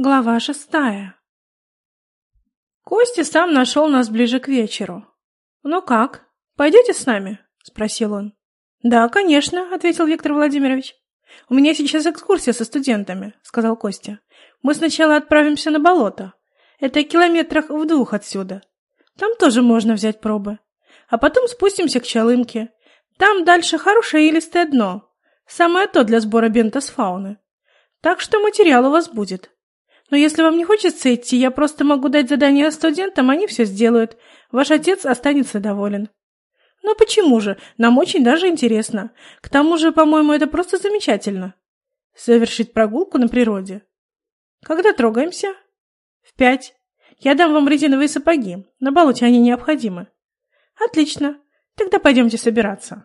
Глава шестая. Костя сам нашел нас ближе к вечеру. «Ну как, пойдете с нами?» — спросил он. «Да, конечно», — ответил Виктор Владимирович. «У меня сейчас экскурсия со студентами», — сказал Костя. «Мы сначала отправимся на болото. Это километрах в двух отсюда. Там тоже можно взять пробы. А потом спустимся к Чалымке. Там дальше хорошее илистое дно. Самое то для сбора бента с фауны. Так что материал у вас будет». Но если вам не хочется идти, я просто могу дать задание студентам, они все сделают. Ваш отец останется доволен. Но почему же? Нам очень даже интересно. К тому же, по-моему, это просто замечательно. Совершить прогулку на природе. Когда трогаемся? В пять. Я дам вам резиновые сапоги. На болоте они необходимы. Отлично. Тогда пойдемте собираться.